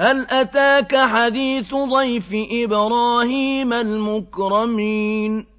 هَلْ أَتَاكَ حَدِيثُ ضَيْفِ إِبْرَاهِيمَ الْمُكْرَمِينَ؟